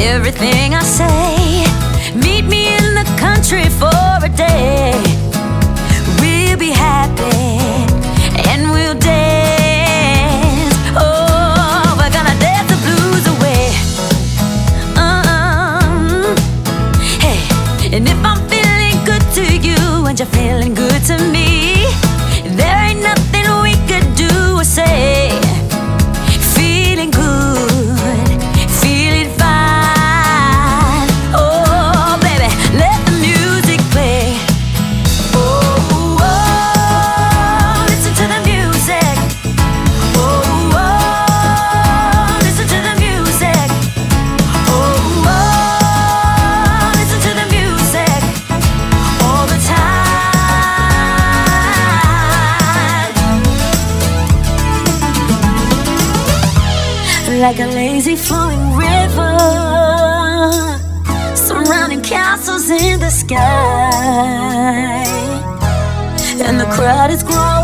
everything I say. Meet me in the country for a day. We'll be happy and we'll dance. Oh, we're gonna dance the blues away. Um, hey, and if I'm feeling good to you and you're feeling good to me, there ain't nothing we could do or say. Like a lazy flowing river, surrounding castles in the sky. And the crowd is growing